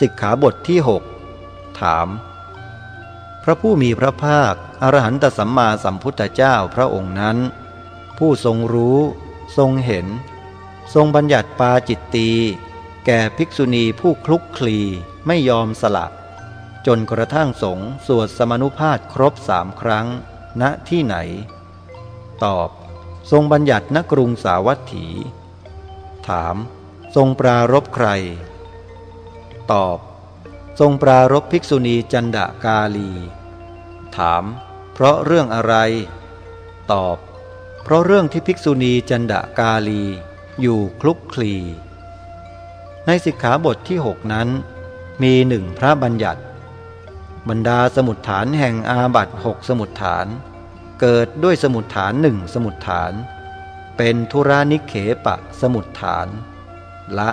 สิกขาบทที่หกถาม พระผู้มีพระภาค อรหันตสัมมาสัมพุทธเจ้าพระองค์นั้น ผู้ทรงรู้ ทรงเห็น ทรงบัญญัติปาจิตตี แก่ภิกษุณีผู้คลุกคลีไม่ยอมสละ จนกระทั่งสงสวดสมนุภาพครบสามครั้ง ณที่ไหน ตอบ ทรงบัญญัติณกรุงสาวัตถี ถาม ทรงปรารบใคร ตอบ ทรงปรารบภิกษุณีจันดากาลี ถาม เพราะเรื่องอะไร ตอบ เพราะเรื่องที่ภิกษุณีจันดากาลี อยู่คลุกคลี ในสิกขาบทที่หกนั้นมีหนึ่งพระบัญญัติ บรรดาสมุดฐานแห่งอาบัตหกสมุดฐาน เกิดด้วยสมุดฐานหนึ่งสมุดฐาน เป็นธุรานิเขปะสมุดฐาน ละ